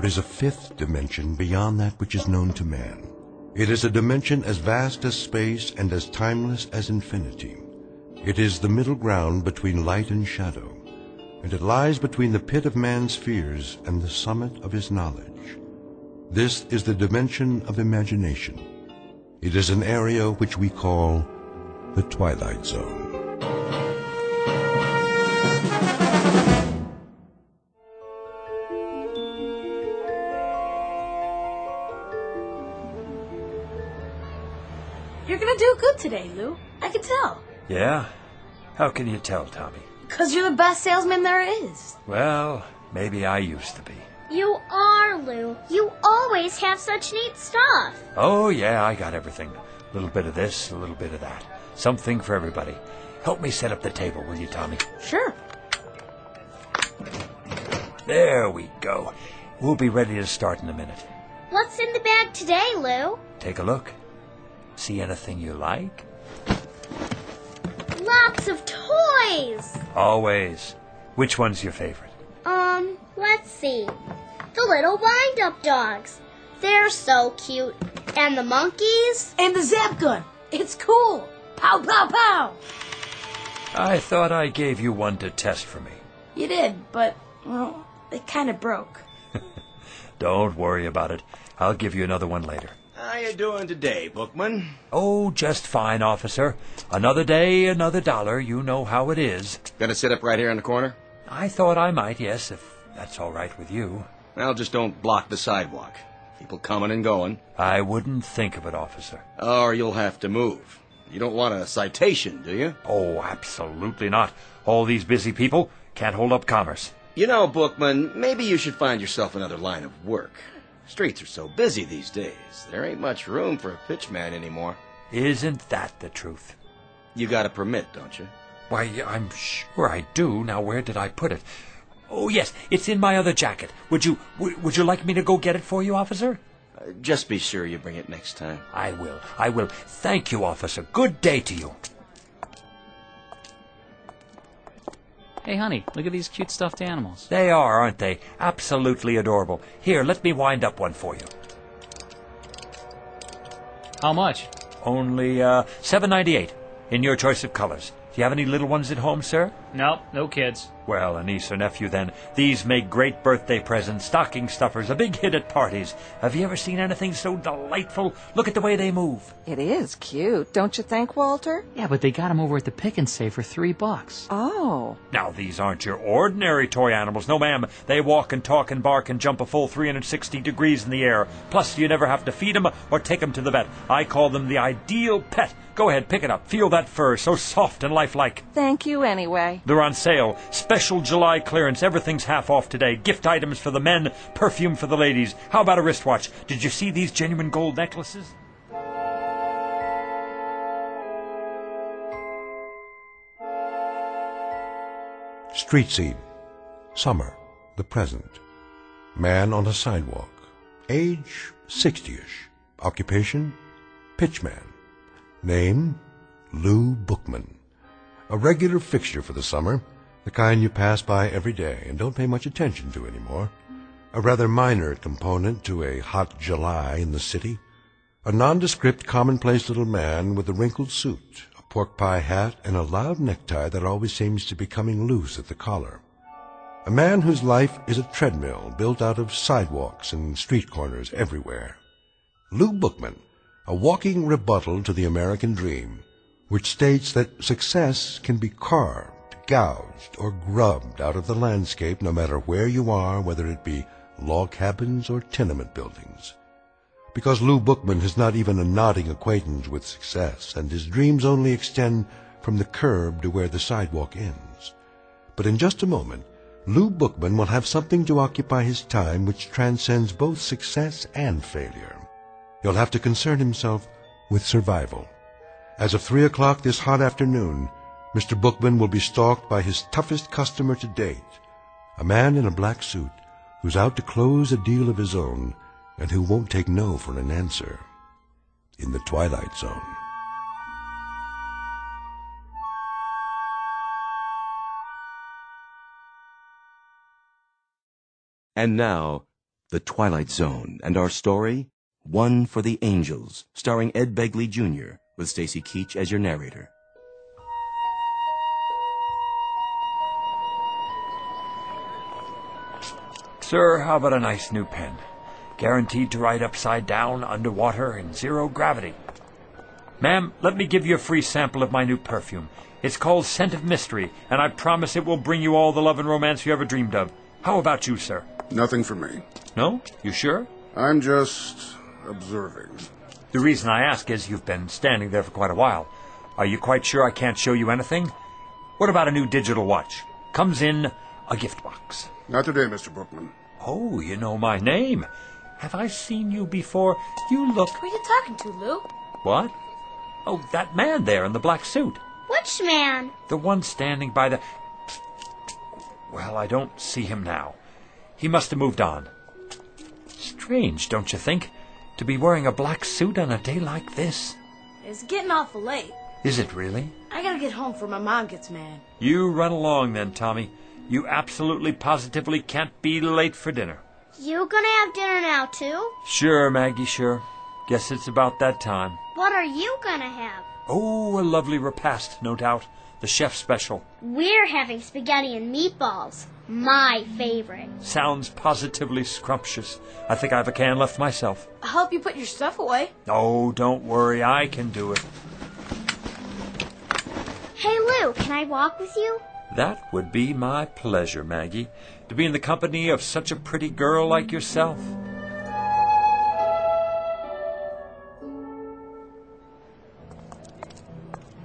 there is a fifth dimension beyond that which is known to man. It is a dimension as vast as space and as timeless as infinity. It is the middle ground between light and shadow, and it lies between the pit of man's fears and the summit of his knowledge. This is the dimension of imagination. It is an area which we call the Twilight Zone. Today, Lou. I can tell. Yeah? How can you tell, Tommy? Cause you're the best salesman there is. Well, maybe I used to be. You are, Lou. You always have such neat stuff. Oh, yeah, I got everything. A little bit of this, a little bit of that. Something for everybody. Help me set up the table, will you, Tommy? Sure. There we go. We'll be ready to start in a minute. What's in the bag today, Lou? Take a look. See anything you like? Lots of toys. Always. Which one's your favorite? Um, let's see. The little wind-up dogs. They're so cute. And the monkeys? And the zap gun. It's cool. Pow, pow, pow. I thought I gave you one to test for me. You did, but, well, it kind of broke. Don't worry about it. I'll give you another one later. How you doing today, Bookman? Oh, just fine, officer. Another day, another dollar. You know how it is. Gonna sit up right here in the corner? I thought I might, yes, if that's all right with you. Well, just don't block the sidewalk. People coming and going. I wouldn't think of it, officer. Or you'll have to move. You don't want a citation, do you? Oh, absolutely not. All these busy people can't hold up commerce. You know, Bookman, maybe you should find yourself another line of work. Streets are so busy these days. There ain't much room for a pitchman anymore. Isn't that the truth? You got a permit, don't you? Why, I'm sure I do. Now, where did I put it? Oh, yes, it's in my other jacket. Would you w- would you like me to go get it for you, officer? Uh, just be sure you bring it next time. I will. I will. Thank you, officer. Good day to you. Hey, honey, look at these cute stuffed animals. They are, aren't they? Absolutely adorable. Here, let me wind up one for you. How much? Only uh, seven ninety eight in your choice of colors. Do you have any little ones at home, sir? Nope, no kids. Well, a niece or nephew, then. These make great birthday presents, stocking stuffers, a big hit at parties. Have you ever seen anything so delightful? Look at the way they move. It is cute, don't you think, Walter? Yeah, but they got them over at the Pick and Save for three bucks. Oh. Now, these aren't your ordinary toy animals. No, ma'am. They walk and talk and bark and jump a full 360 degrees in the air. Plus, you never have to feed them or take them to the vet. I call them the ideal pet. Go ahead, pick it up. Feel that fur, so soft and lifelike. Thank you anyway. They're on sale. Special July clearance. Everything's half off today. Gift items for the men, perfume for the ladies. How about a wristwatch? Did you see these genuine gold necklaces? Street scene. Summer, the present. Man on a sidewalk. Age, 60-ish. Occupation, pitchman. Name, Lou Bookman. A regular fixture for the summer, the kind you pass by every day and don't pay much attention to anymore. A rather minor component to a hot July in the city. A nondescript, commonplace little man with a wrinkled suit, a pork pie hat, and a loud necktie that always seems to be coming loose at the collar. A man whose life is a treadmill built out of sidewalks and street corners everywhere. Lou Bookman, a walking rebuttal to the American dream, which states that success can be carved, gouged, or grubbed out of the landscape no matter where you are, whether it be log cabins or tenement buildings. Because Lou Bookman has not even a nodding acquaintance with success, and his dreams only extend from the curb to where the sidewalk ends. But in just a moment, Lou Bookman will have something to occupy his time which transcends both success and failure. He'll have to concern himself with survival. As of three o'clock this hot afternoon, Mr. Bookman will be stalked by his toughest customer to date, a man in a black suit who's out to close a deal of his own and who won't take no for an answer. In the Twilight Zone. And now, The Twilight Zone, and our story, One for the Angels, starring Ed Begley Jr., with Stacy Keach as your narrator. Sir, how about a nice new pen? Guaranteed to write upside down, underwater, in zero gravity. Ma'am, let me give you a free sample of my new perfume. It's called Scent of Mystery, and I promise it will bring you all the love and romance you ever dreamed of. How about you, sir? Nothing for me. No? You sure? I'm just observing. The reason I ask is you've been standing there for quite a while. Are you quite sure I can't show you anything? What about a new digital watch? Comes in a gift box. Not today, Mr. Bookman. Oh, you know my name. Have I seen you before? You look. Who are you talking to, Lou? What? Oh, that man there in the black suit. Which man? The one standing by the. Well, I don't see him now. He must have moved on. Strange, don't you think? To be wearing a black suit on a day like this. It's getting awful late. Is it really? I gotta get home before my mom gets mad. You run along then, Tommy. You absolutely positively can't be late for dinner. You gonna have dinner now too? Sure, Maggie, sure. Guess it's about that time. What are you gonna have? Oh, a lovely repast, no doubt. The chef special. We're having spaghetti and meatballs. My favorite. Sounds positively scrumptious. I think I have a can left myself. I'll help you put your stuff away. Oh, don't worry, I can do it. Hey Lou, can I walk with you? That would be my pleasure, Maggie, to be in the company of such a pretty girl like yourself.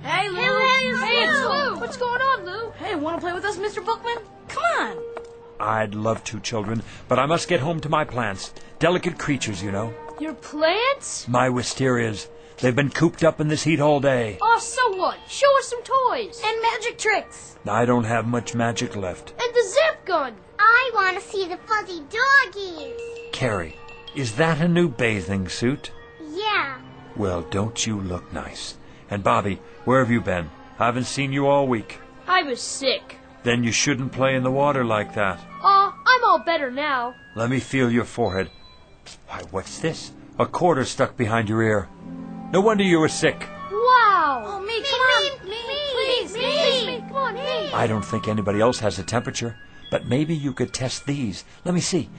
Hey, Lou. Hey, Lou. Hey, it's Lou. Lou. What's going on, Lou? Hey, wanna play with us, Mr. Bookman? Come on. I'd love to, children, but I must get home to my plants. Delicate creatures, you know. Your plants? My wisterias. They've been cooped up in this heat all day. Oh, so what? Show us some toys. And magic tricks. I don't have much magic left. And the zip gun. I want to see the fuzzy doggies. Carrie, is that a new bathing suit? Yeah. Well, don't you look nice? And Bobby, where have you been? I haven't seen you all week. I was sick. Then you shouldn't play in the water like that. Aw, I'm all better now. Let me feel your forehead. Why, what's this? A quarter stuck behind your ear. No wonder you were sick. Wow. Oh, me, Me, come on. me, Me, me, please, me. please, me. Come on, hey. I don't think anybody else has a temperature, but maybe you could test these. Let me see.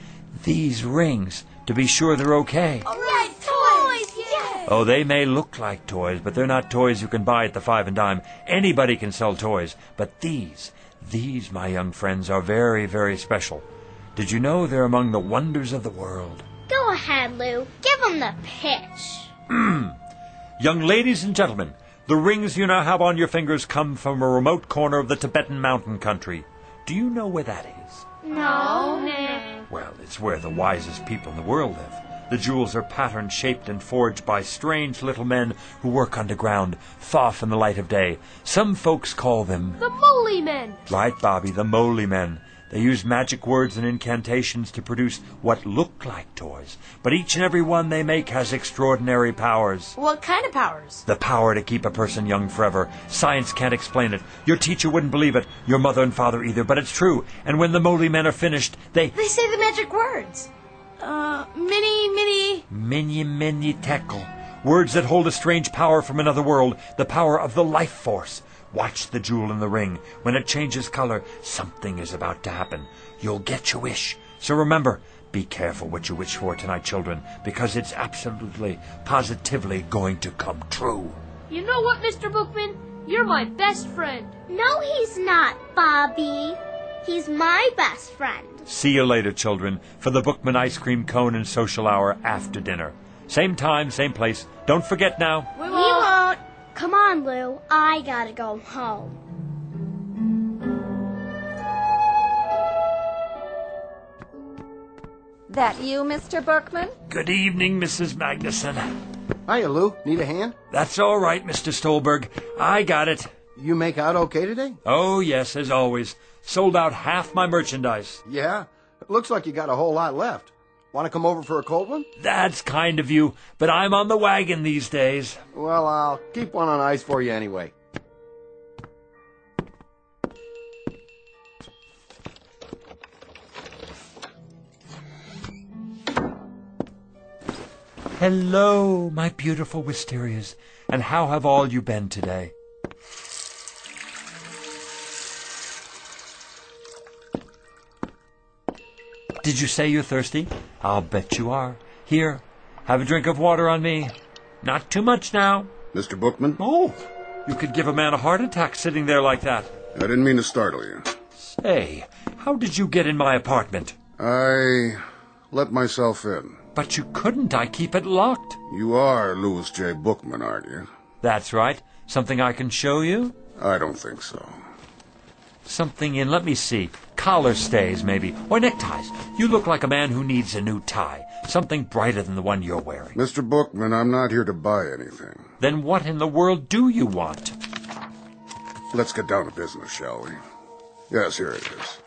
These rings, to be sure they're okay. All right, toys. Yes. Oh, they may look like toys, but they're not toys you can buy at the five and dime. Anybody can sell toys, but these, these, my young friends, are very, very special. Did you know they're among the wonders of the world? Go ahead, Lou. Give them the pitch. Hmm. Young ladies and gentlemen, the rings you now have on your fingers come from a remote corner of the Tibetan mountain country. Do you know where that is? No. Nah. Well, it's where the wisest people in the world live. The jewels are pattern shaped and forged by strange little men who work underground, far from the light of day. Some folks call them. The Moly Men. Right, Bobby, the Moly Men. They use magic words and incantations to produce what look like toys, but each and every one they make has extraordinary powers. What kind of powers? The power to keep a person young forever. Science can't explain it. Your teacher wouldn't believe it. Your mother and father either, but it's true. And when the Moly Men are finished, they. They say the magic words. Uh, mene, mene. Mene mene tekel. Words that hold a strange power from another world, the power of the life force. Watch the jewel in the ring. When it changes color, something is about to happen. You'll get your wish. So remember, be careful what you wish for tonight, children, because it's absolutely, positively going to come true. You know what, Mr. Bookman? You're my best friend. No, he's not, Bobby. He's my best friend. See you later, children, for the Bookman ice cream cone and social hour after dinner. Same time, same place. Don't forget now. We We won't. won't. Come on, Lou. I gotta go home. That you, Mr. Bookman? Good evening, Mrs. Magnuson. Hiya, Lou. Need a hand? That's all right, Mr. Stolberg. I got it. You make out okay today? Oh, yes, as always. Sold out half my merchandise. Yeah. Looks like you got a whole lot left. Want to come over for a cold one? That's kind of you, but I'm on the wagon these days. Well, I'll keep one on ice for you anyway. Hello, my beautiful Wisterias. And how have all you been today? Did you say you're thirsty? I'll bet you are. Here, have a drink of water on me. Not too much now. Mr. Bookman? Oh, you could give a man a heart attack sitting there like that. I didn't mean to startle you. Say, how did you get in my apartment? I let myself in. But you couldn't. I keep it locked. You are Louis J. Bookman, aren't you? That's right. Something I can show you? I don't think so. Something in, let me see, collar stays maybe, or neckties. You look like a man who needs a new tie. Something brighter than the one you're wearing. Mr. Bookman, I'm not here to buy anything. Then what in the world do you want? Let's get down to business, shall we? Yes, here it is.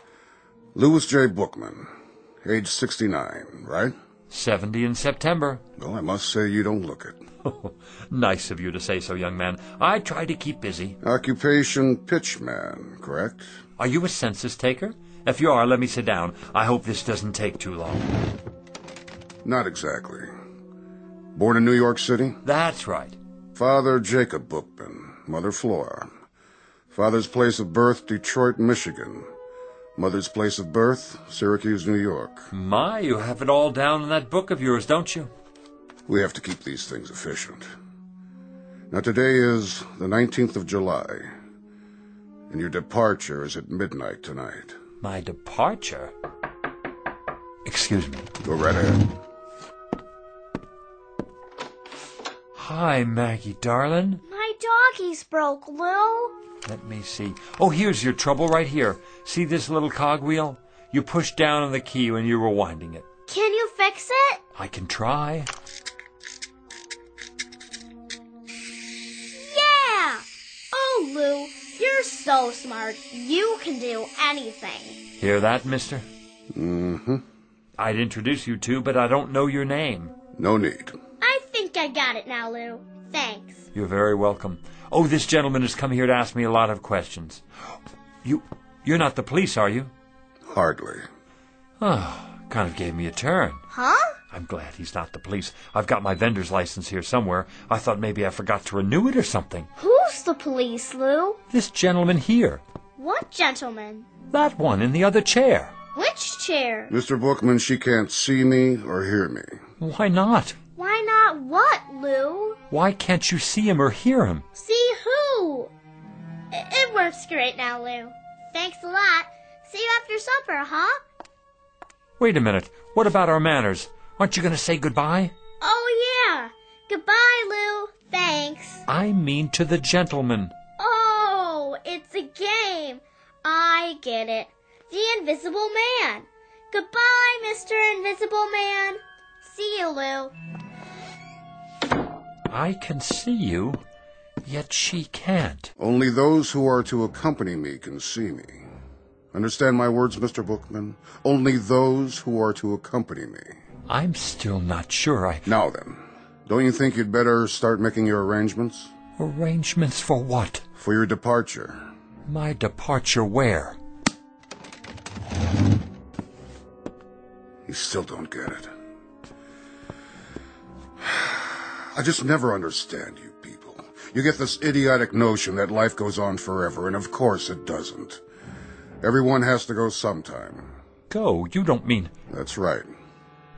Louis J. Bookman, age 69, right? 70 in September. Well, I must say you don't look it. nice of you to say so, young man. I try to keep busy. Occupation pitchman, correct? Are you a census taker? If you are, let me sit down. I hope this doesn't take too long. Not exactly. Born in New York City? That's right. Father Jacob Bookman, mother Flora. Father's place of birth, Detroit, Michigan. Mother's place of birth, Syracuse, New York. My, you have it all down in that book of yours, don't you? We have to keep these things efficient. Now, today is the 19th of July, and your departure is at midnight tonight. My departure? Excuse me. Go right ahead. Hi, Maggie, darling. My doggies broke, Lou. Let me see. Oh, here's your trouble right here. See this little cogwheel? You pushed down on the key when you were winding it. Can you fix it? I can try. Yeah! Oh, Lou, you're so smart. You can do anything. Hear that, mister? Mm-hmm. I'd introduce you to, but I don't know your name. No need. I think I got it now, Lou. Thanks. You're very welcome. Oh, this gentleman has come here to ask me a lot of questions. You, you're not the police, are you? Hardly. Oh, kind of gave me a turn. Huh? I'm glad he's not the police. I've got my vendor's license here somewhere. I thought maybe I forgot to renew it or something. Who's the police, Lou? This gentleman here. What gentleman? That one in the other chair. Which chair? Mr. Bookman, she can't see me or hear me. Why not? What, Lou? Why can't you see him or hear him? See who? It, it works great now, Lou. Thanks a lot. See you after supper, huh? Wait a minute. What about our manners? Aren't you going to say goodbye? Oh, yeah. Goodbye, Lou. Thanks. I mean to the gentleman. Oh, it's a game. I get it. The Invisible Man. Goodbye, Mr. Invisible Man. See you, Lou. I can see you, yet she can't. Only those who are to accompany me can see me. Understand my words, Mr. Bookman? Only those who are to accompany me. I'm still not sure I. Now then, don't you think you'd better start making your arrangements? Arrangements for what? For your departure. My departure where? You still don't get it. I just never understand you people. You get this idiotic notion that life goes on forever, and of course it doesn't. Everyone has to go sometime. Go? You don't mean. That's right.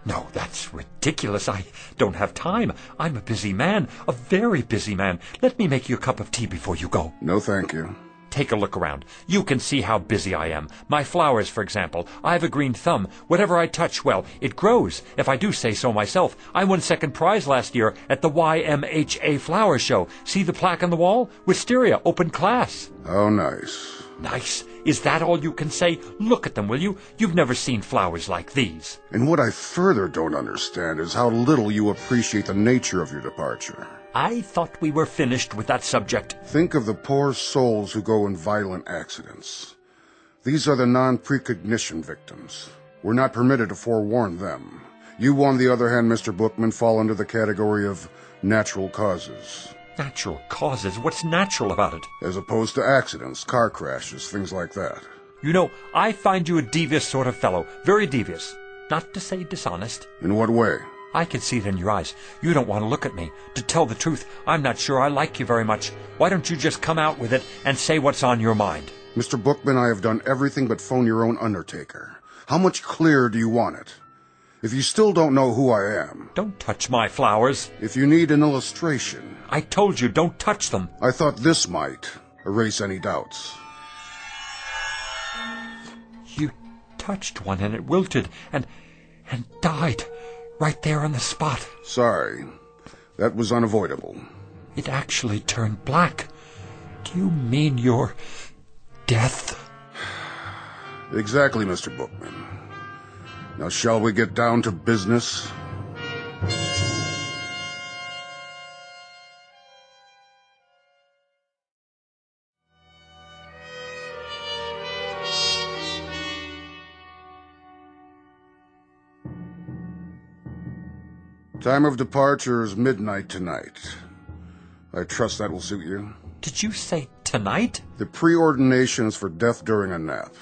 No, that's ridiculous. I don't have time. I'm a busy man, a very busy man. Let me make you a cup of tea before you go. No, thank you. Take a look around. You can see how busy I am. My flowers, for example. I have a green thumb. Whatever I touch, well, it grows, if I do say so myself. I won second prize last year at the YMHA Flower Show. See the plaque on the wall? Wisteria, open class. Oh, nice. Nice. Is that all you can say? Look at them, will you? You've never seen flowers like these. And what I further don't understand is how little you appreciate the nature of your departure. I thought we were finished with that subject. Think of the poor souls who go in violent accidents. These are the non-precognition victims. We're not permitted to forewarn them. You, on the other hand, Mr. Bookman, fall under the category of natural causes. Natural causes? What's natural about it? As opposed to accidents, car crashes, things like that. You know, I find you a devious sort of fellow. Very devious. Not to say dishonest. In what way? I can see it in your eyes. You don't want to look at me. To tell the truth, I'm not sure I like you very much. Why don't you just come out with it and say what's on your mind? Mr. Bookman, I have done everything but phone your own undertaker. How much clearer do you want it? If you still don't know who I am. Don't touch my flowers. If you need an illustration. I told you, don't touch them. I thought this might erase any doubts. You touched one and it wilted and and died right there on the spot. Sorry. That was unavoidable. It actually turned black. Do you mean your death? Exactly, Mr. Bookman. Now, shall we get down to business? Time of departure is midnight tonight. I trust that will suit you. Did you say tonight? The preordination is for death during a nap.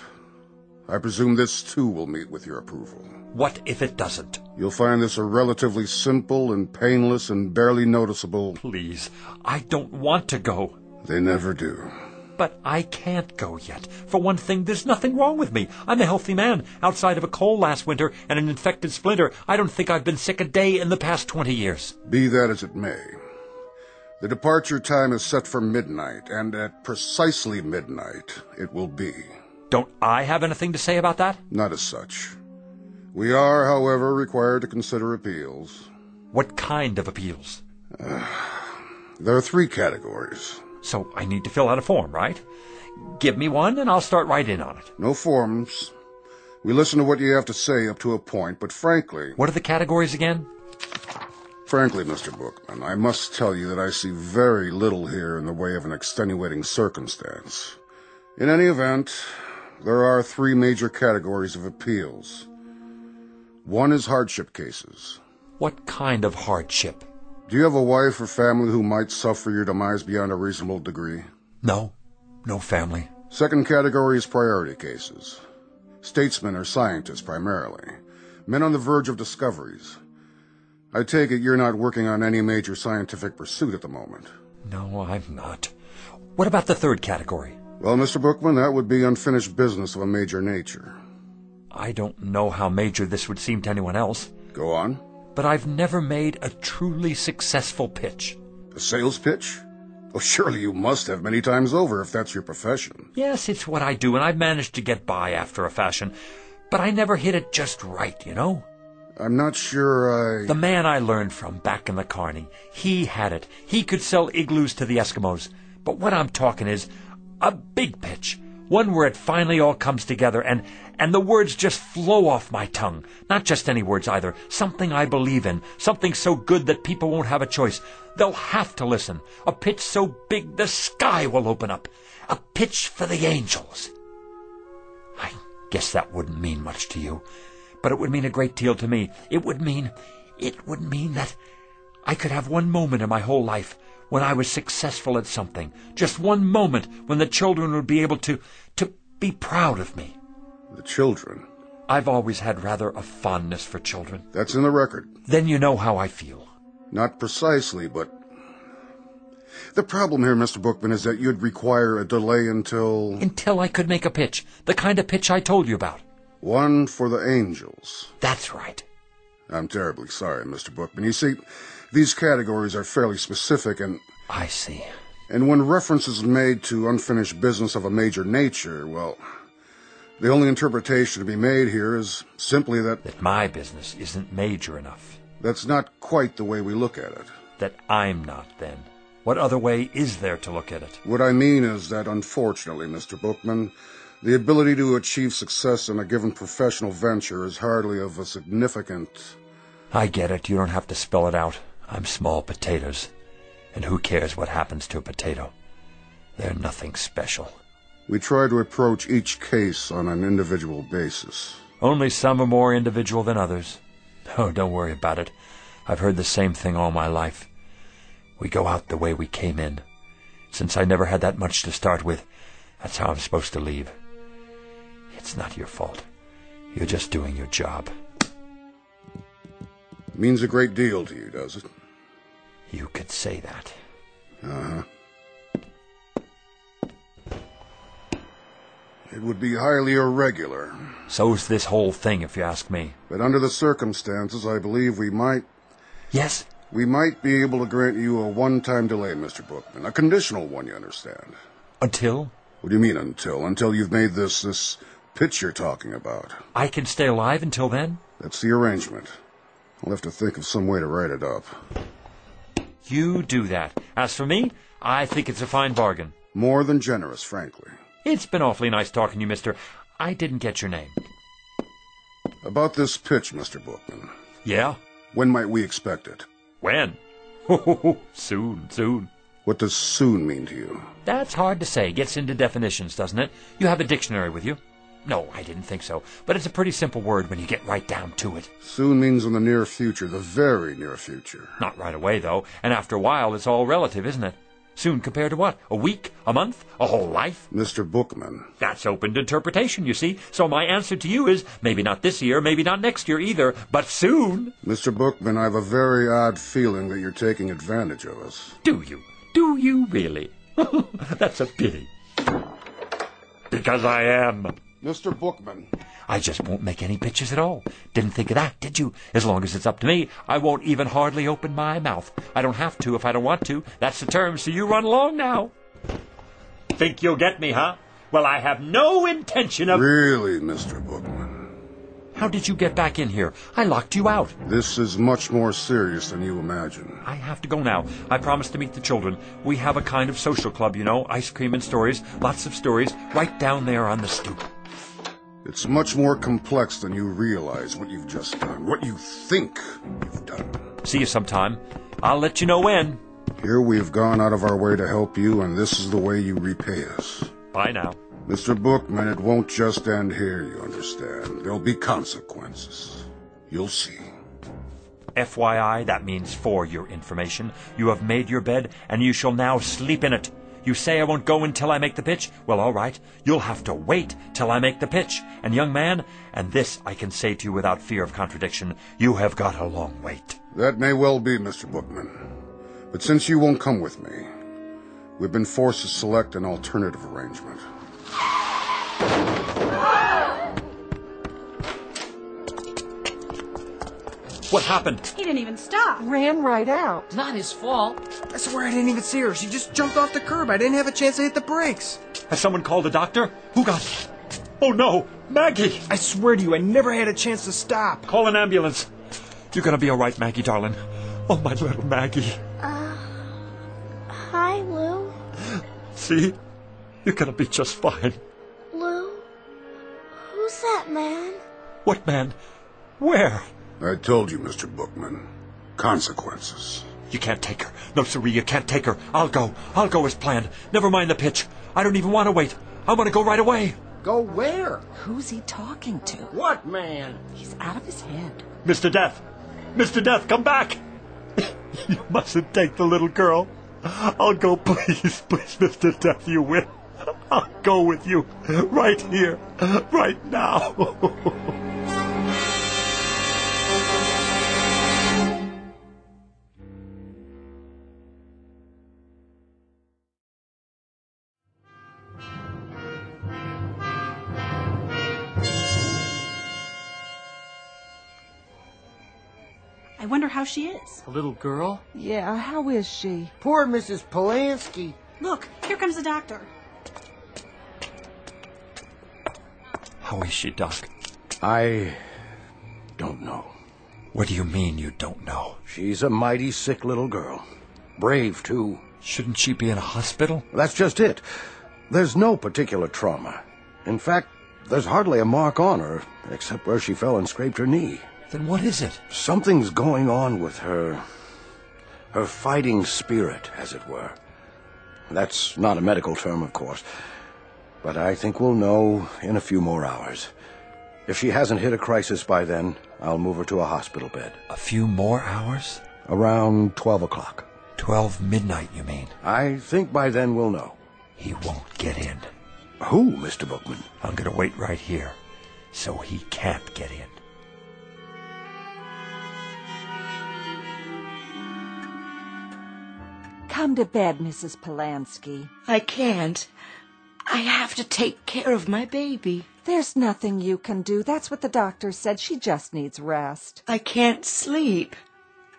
I presume this too will meet with your approval. What if it doesn't? You'll find this a relatively simple and painless and barely noticeable. Please, I don't want to go. They never do. But I can't go yet. For one thing, there's nothing wrong with me. I'm a healthy man. Outside of a cold last winter and an infected splinter, I don't think I've been sick a day in the past 20 years. Be that as it may. The departure time is set for midnight, and at precisely midnight it will be. Don't I have anything to say about that? Not as such. We are, however, required to consider appeals. What kind of appeals? Uh, there are three categories. So I need to fill out a form, right? Give me one and I'll start right in on it. No forms. We listen to what you have to say up to a point, but frankly... What are the categories again? Frankly, Mr. Bookman, I must tell you that I see very little here in the way of an extenuating circumstance. In any event, there are three major categories of appeals. One is hardship cases. What kind of hardship? Do you have a wife or family who might suffer your demise beyond a reasonable degree? No. No family. Second category is priority cases. Statesmen or scientists, primarily. Men on the verge of discoveries. I take it you're not working on any major scientific pursuit at the moment. No, I'm not. What about the third category? Well, Mr. Bookman, that would be unfinished business of a major nature. I don't know how major this would seem to anyone else. Go on. But I've never made a truly successful pitch. A sales pitch? Oh, surely you must have many times over if that's your profession. Yes, it's what I do, and I've managed to get by after a fashion. But I never hit it just right, you know? I'm not sure I... The man I learned from back in the Carney, he had it. He could sell igloos to the Eskimos. But what I'm talking is a big pitch. One where it finally all comes together and, and the words just flow off my tongue. Not just any words either. Something I believe in. Something so good that people won't have a choice. They'll have to listen. A pitch so big the sky will open up. A pitch for the angels. I guess that wouldn't mean much to you. But it would mean a great deal to me. It would mean, it would mean that I could have one moment in my whole life when I was successful at something. Just one moment when the children would be able to, to be proud of me. The children? I've always had rather a fondness for children. That's in the record. Then you know how I feel. Not precisely, but... The problem here, Mr. Bookman, is that you'd require a delay until... Until I could make a pitch. The kind of pitch I told you about. One for the angels. That's right. I'm terribly sorry, Mr. Bookman. You see, these categories are fairly specific and... I see. And when reference is made to unfinished business of a major nature, well, the only interpretation to be made here is simply that... That my business isn't major enough. That's not quite the way we look at it. That I'm not, then. What other way is there to look at it? What I mean is that, unfortunately, Mr. Bookman, the ability to achieve success in a given professional venture is hardly of a significant... I get it. You don't have to spell it out. I'm small potatoes. And who cares what happens to a potato? They're nothing special. We try to approach each case on an individual basis. Only some are more individual than others. Oh, don't worry about it. I've heard the same thing all my life. We go out the way we came in. Since I never had that much to start with, that's how I'm supposed to leave. It's not your fault. You're just doing your job. Means a great deal to you, does it? You could say that. Uh-huh. It would be highly irregular. So's this whole thing, if you ask me. But under the circumstances, I believe we might... Yes? We might be able to grant you a one-time delay, Mr. Bookman. A conditional one, you understand. Until? What do you mean, until? Until you've made this, this pitch you're talking about. I can stay alive until then? That's the arrangement. I'll have to think of some way to write it up. You do that. As for me, I think it's a fine bargain. More than generous, frankly. It's been awfully nice talking to you, mister. I didn't get your name. About this pitch, Mr. Bookman. Yeah? When might we expect it? When? soon, soon. What does soon mean to you? That's hard to say. Gets into definitions, doesn't it? You have a dictionary with you? No, I didn't think so. But it's a pretty simple word when you get right down to it. Soon means in the near future, the very near future. Not right away, though. And after a while, it's all relative, isn't it? Soon compared to what? A week? A month? A whole life? Mr. Bookman. That's open to interpretation, you see. So my answer to you is maybe not this year, maybe not next year either, but soon. Mr. Bookman, I have a very odd feeling that you're taking advantage of us. Do you? Do you really? That's a pity. Because I am. Mr. Bookman. I just won't make any pitches at all. Didn't think of that, did you? As long as it's up to me, I won't even hardly open my mouth. I don't have to if I don't want to. That's the term, so you run along now. Think you'll get me, huh? Well, I have no intention of... Really, Mr. Bookman? How did you get back in here? I locked you out. This is much more serious than you imagine. I have to go now. I promised to meet the children. We have a kind of social club, you know, ice cream and stories, lots of stories, right down there on the stoop. It's much more complex than you realize what you've just done, what you think you've done. See you sometime. I'll let you know when. Here we've gone out of our way to help you, and this is the way you repay us. Bye now. Mr. Bookman, it won't just end here, you understand. There'll be consequences. You'll see. FYI, that means for your information. You have made your bed, and you shall now sleep in it. You say I won't go until I make the pitch? Well, all right. You'll have to wait till I make the pitch. And young man, and this I can say to you without fear of contradiction, you have got a long wait. That may well be, Mr. Bookman. But since you won't come with me, we've been forced to select an alternative arrangement. What happened? He didn't even stop. Ran right out. Not his fault. I swear I didn't even see her. She just jumped off the curb. I didn't have a chance to hit the brakes. Has someone called a doctor? Who got... Oh, no! Maggie! I swear to you, I never had a chance to stop. Call an ambulance. You're gonna be all right, Maggie, darling. Oh, my little Maggie. Uh, hi, Lou. See? You're gonna be just fine. Lou? Who's that man? What man? Where? I told you, Mr. Bookman. Consequences. You can't take her. No, siree, you can't take her. I'll go. I'll go as planned. Never mind the pitch. I don't even want to wait. I want to go right away. Go where? Who's he talking to? What man? He's out of his head. Mr. Death! Mr. Death, come back! you mustn't take the little girl. I'll go, please, please, Mr. Death, you will. I'll go with you. Right here. Right now. I wonder how she is. A little girl? Yeah, how is she? Poor Mrs. Polanski. Look, here comes the doctor. How is she, Doc? I don't know. What do you mean you don't know? She's a mighty sick little girl. Brave, too. Shouldn't she be in a hospital? That's just it. There's no particular trauma. In fact, there's hardly a mark on her, except where she fell and scraped her knee. Then what is it? Something's going on with her. Her fighting spirit, as it were. That's not a medical term, of course. But I think we'll know in a few more hours. If she hasn't hit a crisis by then, I'll move her to a hospital bed. A few more hours? Around 12 o'clock. 12 midnight, you mean? I think by then we'll know. He won't get in. Who, Mr. Bookman? I'm gonna wait right here, so he can't get in. Come to bed, Mrs. Polanski. I can't. I have to take care of my baby. There's nothing you can do. That's what the doctor said. She just needs rest. I can't sleep.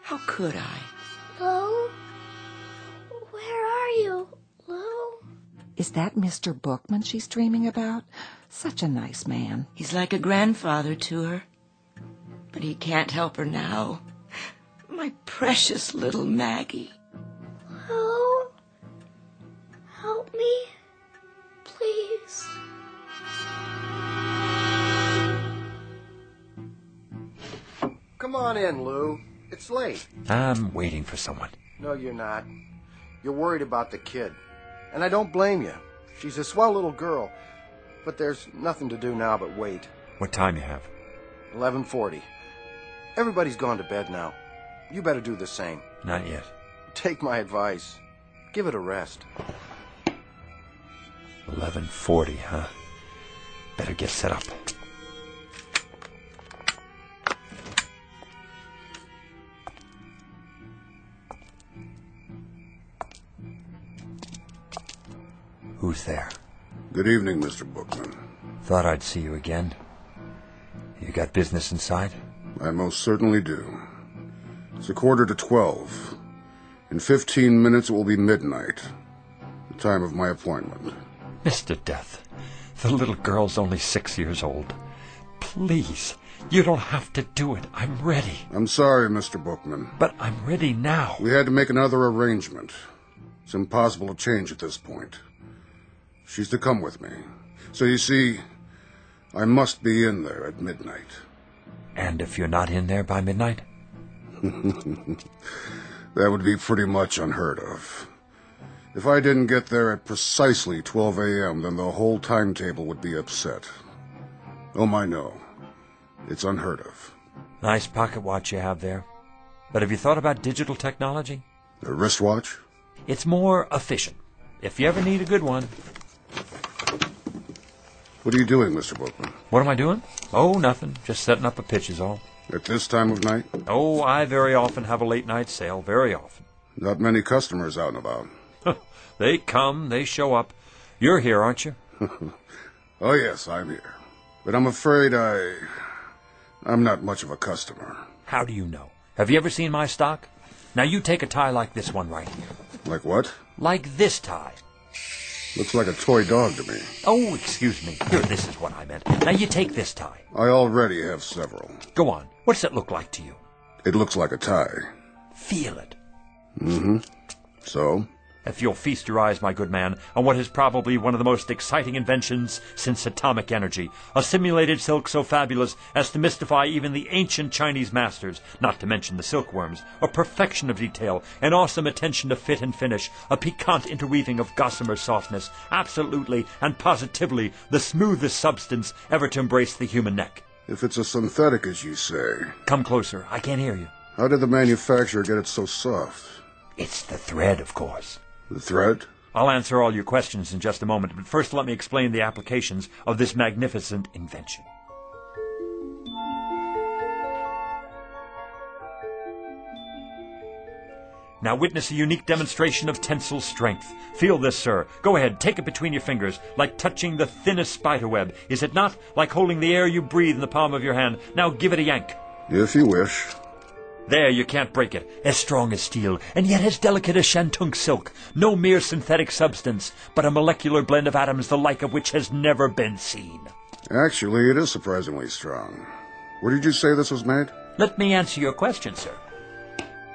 How could I? Lou? Where are you, Lou? Is that Mr. Bookman she's dreaming about? Such a nice man. He's like a grandfather to her. But he can't help her now. My precious little Maggie. Me? Please. Come on in, Lou. It's late. I'm waiting for someone. No, you're not. You're worried about the kid. And I don't blame you. She's a swell little girl. But there's nothing to do now but wait. What time you have? 11:40. Everybody's gone to bed now. You better do the same. Not yet. Take my advice. Give it a rest. 11:40, huh? Better get set up. Who's there? Good evening, Mr. Bookman. Thought I'd see you again. You got business inside? I most certainly do. It's a quarter to twelve. In fifteen minutes it will be midnight. The time of my appointment. Mr. Death, the little girl's only six years old. Please, you don't have to do it. I'm ready. I'm sorry, Mr. Bookman. But I'm ready now. We had to make another arrangement. It's impossible to change at this point. She's to come with me. So you see, I must be in there at midnight. And if you're not in there by midnight? that would be pretty much unheard of. If I didn't get there at precisely 12 a.m., then the whole timetable would be upset. Oh, my, no. It's unheard of. Nice pocket watch you have there. But have you thought about digital technology? A wristwatch? It's more efficient. If you ever need a good one. What are you doing, Mr. Bookman? What am I doing? Oh, nothing. Just setting up a pitch is all. At this time of night? Oh, I very often have a late night sale. Very often. Not many customers out and about. they come, they show up. You're here, aren't you? oh, yes, I'm here. But I'm afraid I. I'm not much of a customer. How do you know? Have you ever seen my stock? Now you take a tie like this one right here. Like what? Like this tie. Looks like a toy dog to me. Oh, excuse me. Here, this is what I meant. Now you take this tie. I already have several. Go on. What does it look like to you? It looks like a tie. Feel it. Mm-hmm. So? If you'll feast your eyes, my good man, on what is probably one of the most exciting inventions since atomic energy, a simulated silk so fabulous as to mystify even the ancient Chinese masters, not to mention the silkworms, a perfection of detail, an awesome attention to fit and finish, a piquant interweaving of gossamer softness, absolutely and positively the smoothest substance ever to embrace the human neck. If it's a synthetic, as you say. Come closer. I can't hear you. How did the manufacturer get it so soft? It's the thread, of course. The thread? I'll answer all your questions in just a moment, but first let me explain the applications of this magnificent invention. Now witness a unique demonstration of tensile strength. Feel this, sir. Go ahead, take it between your fingers, like touching the thinnest spiderweb. Is it not? Like holding the air you breathe in the palm of your hand. Now give it a yank. If you wish. There, you can't break it. As strong as steel, and yet as delicate as shantung silk. No mere synthetic substance, but a molecular blend of atoms the like of which has never been seen. Actually, it is surprisingly strong. Where did you say this was made? Let me answer your question, sir.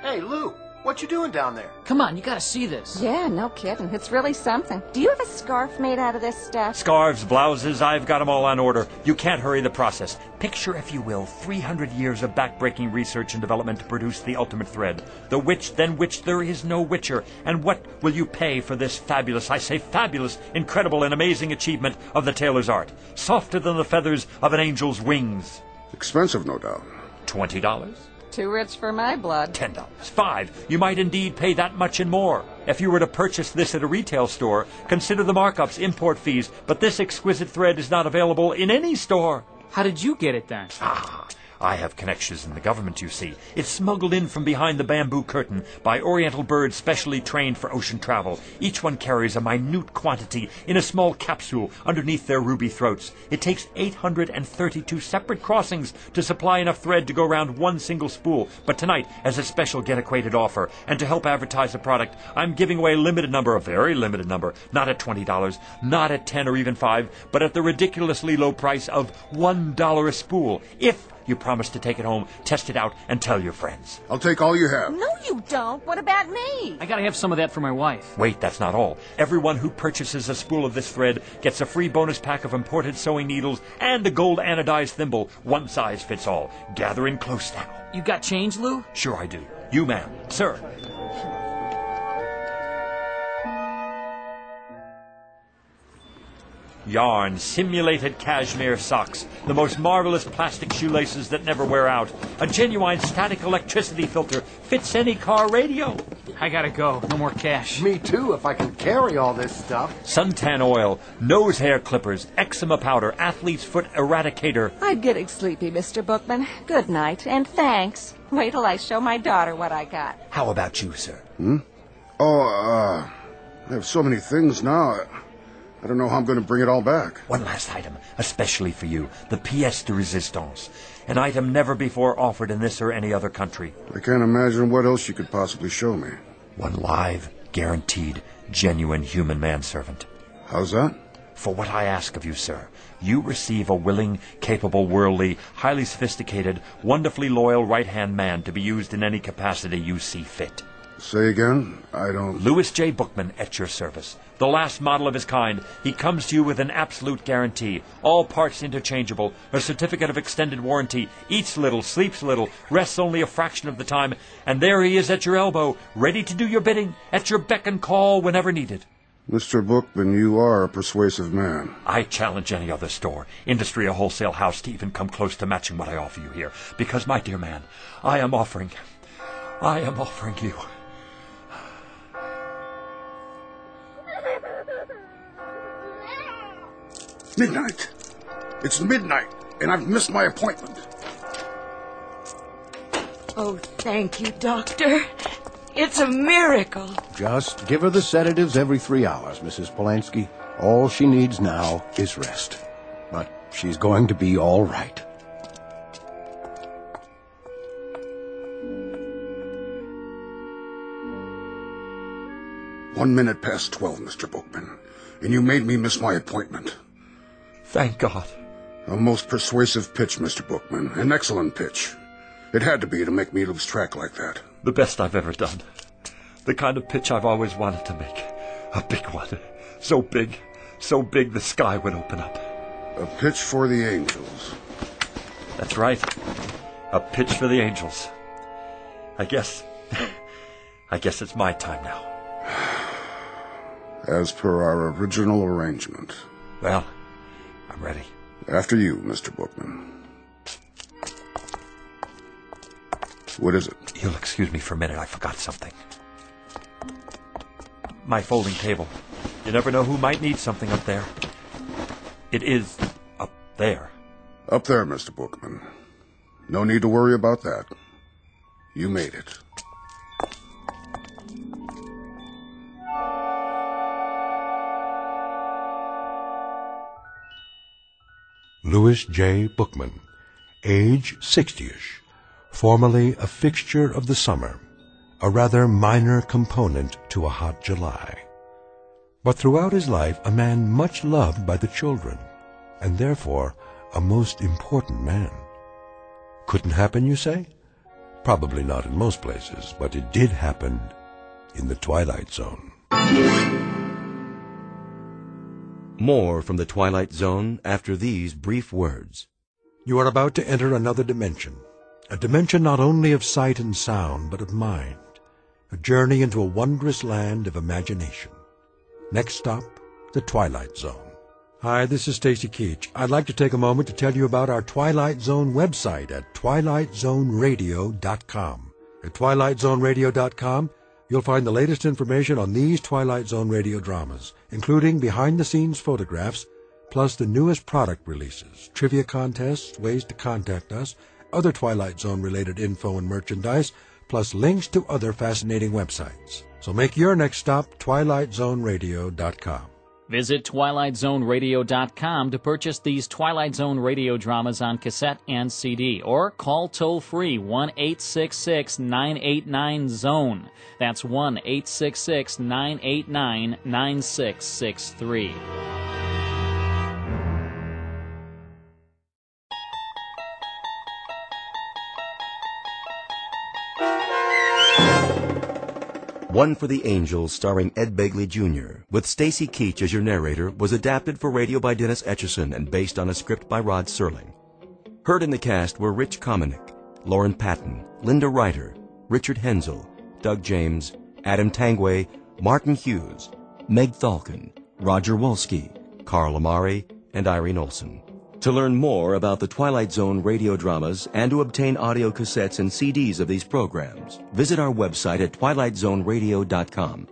Hey, Lou, what you doing down there? Come on, you gotta see this. Yeah, no kidding. It's really something. Do you have a scarf made out of this stuff? Scarves, blouses, I've got 'em all on order. You can't hurry the process. Picture, if you will, 300 years of backbreaking research and development to produce the ultimate thread. The which, then which, there is no witcher. And what will you pay for this fabulous, I say fabulous, incredible, and amazing achievement of the tailor's art? Softer than the feathers of an angel's wings. Expensive, no doubt. $20? Too rich for my blood. Ten dollars. Five. You might indeed pay that much and more. If you were to purchase this at a retail store, consider the markups, import fees, but this exquisite thread is not available in any store. How did you get it then? Ah. I have connections in the government, you see. It's smuggled in from behind the bamboo curtain by Oriental birds specially trained for ocean travel. Each one carries a minute quantity in a small capsule underneath their ruby throats. It takes 832 separate crossings to supply enough thread to go around one single spool. But tonight, as a special get acquainted offer, and to help advertise the product, I'm giving away a limited number, a very limited number, not at $20, not at 10 or even 5, but at the ridiculously low price of $1 a spool. If you promise to take it home, test it out, and tell your friends. I'll take all you have. No, you don't. What about me? I gotta have some of that for my wife. Wait, that's not all. Everyone who purchases a spool of this thread gets a free bonus pack of imported sewing needles and a gold anodized thimble. One size fits all. Gather in close now. You got change, Lou? Sure I do. You, ma'am. Sir. Yarn, simulated cashmere socks, the most marvelous plastic shoelaces that never wear out, a genuine static electricity filter, fits any car radio. I gotta go. No more cash. Me too, if I can carry all this stuff. Suntan oil, nose hair clippers, eczema powder, athlete's foot eradicator. I'm getting sleepy, Mr. Bookman. Good night, and thanks. Wait till I show my daughter what I got. How about you, sir? Hmm? Oh, uh, I have so many things now. I don't know how I'm going to bring it all back. One last item, especially for you the pièce de résistance. An item never before offered in this or any other country. I can't imagine what else you could possibly show me. One live, guaranteed, genuine human manservant. How's that? For what I ask of you, sir, you receive a willing, capable, worldly, highly sophisticated, wonderfully loyal right hand man to be used in any capacity you see fit. Say again? I don't. Louis J. Bookman at your service. The last model of his kind. He comes to you with an absolute guarantee. All parts interchangeable. A certificate of extended warranty. Eats little, sleeps little, rests only a fraction of the time. And there he is at your elbow, ready to do your bidding, at your beck and call whenever needed. Mr. Bookman, you are a persuasive man. I challenge any other store, industry or wholesale house to even come close to matching what I offer you here. Because, my dear man, I am offering. I am offering you. Midnight. It's midnight, and I've missed my appointment. Oh, thank you, Doctor. It's a miracle. Just give her the sedatives every three hours, Mrs. Polanski. All she needs now is rest. But she's going to be all right. One minute past twelve, Mr. Bookman, and you made me miss my appointment. Thank God. A most persuasive pitch, Mr. Bookman. An excellent pitch. It had to be to make me lose track like that. The best I've ever done. The kind of pitch I've always wanted to make. A big one. So big, so big the sky would open up. A pitch for the angels. That's right. A pitch for the angels. I guess. I guess it's my time now. As per our original arrangement. Well, I'm ready. After you, Mr. Bookman. What is it? You'll excuse me for a minute. I forgot something. My folding table. You never know who might need something up there. It is up there. Up there, Mr. Bookman. No need to worry about that. You made it. Louis J. Bookman, age 60ish, formerly a fixture of the summer, a rather minor component to a hot July. But throughout his life, a man much loved by the children, and therefore a most important man. Couldn't happen, you say? Probably not in most places, but it did happen in the Twilight Zone. More from the Twilight Zone after these brief words. You are about to enter another dimension, a dimension not only of sight and sound, but of mind, a journey into a wondrous land of imagination. Next stop, the Twilight Zone. Hi, this is Stacy Keach. I'd like to take a moment to tell you about our Twilight Zone website at twilightzoneradio.com. At twilightzoneradio.com, you'll find the latest information on these Twilight Zone radio dramas, including behind-the-scenes photographs, plus the newest product releases, trivia contests, ways to contact us, other Twilight Zone related info and merchandise, plus links to other fascinating websites. So make your next stop twilightzoneradio.com. Visit TwilightZoneRadio.com to purchase these Twilight Zone radio dramas on cassette and CD, or call toll free 1 866 989 Zone. That's 1 One for the Angels, starring Ed Begley Jr., with Stacy Keach as your narrator, was adapted for radio by Dennis Etchison and based on a script by Rod Serling. Heard in the cast were Rich Komenich, Lauren Patton, Linda Ryder, Richard Henzel, Doug James, Adam Tangway, Martin Hughes, Meg Thalken, Roger Wolski, Carl Amari, and Irene Olson. To learn more about the Twilight Zone radio dramas and to obtain audio cassettes and CDs of these programs, visit our website at twilightzoneradio.com.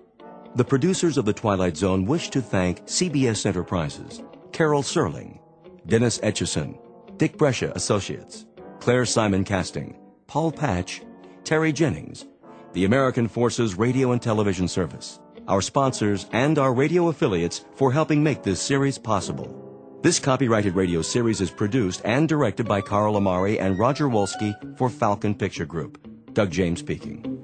The producers of The Twilight Zone wish to thank CBS Enterprises, Carol Serling, Dennis Etchison, Dick Brescia Associates, Claire Simon Casting, Paul Patch, Terry Jennings, the American Forces Radio and Television Service, our sponsors, and our radio affiliates for helping make this series possible. This copyrighted radio series is produced and directed by Carl Amari and Roger Wolski for Falcon Picture Group. Doug James speaking.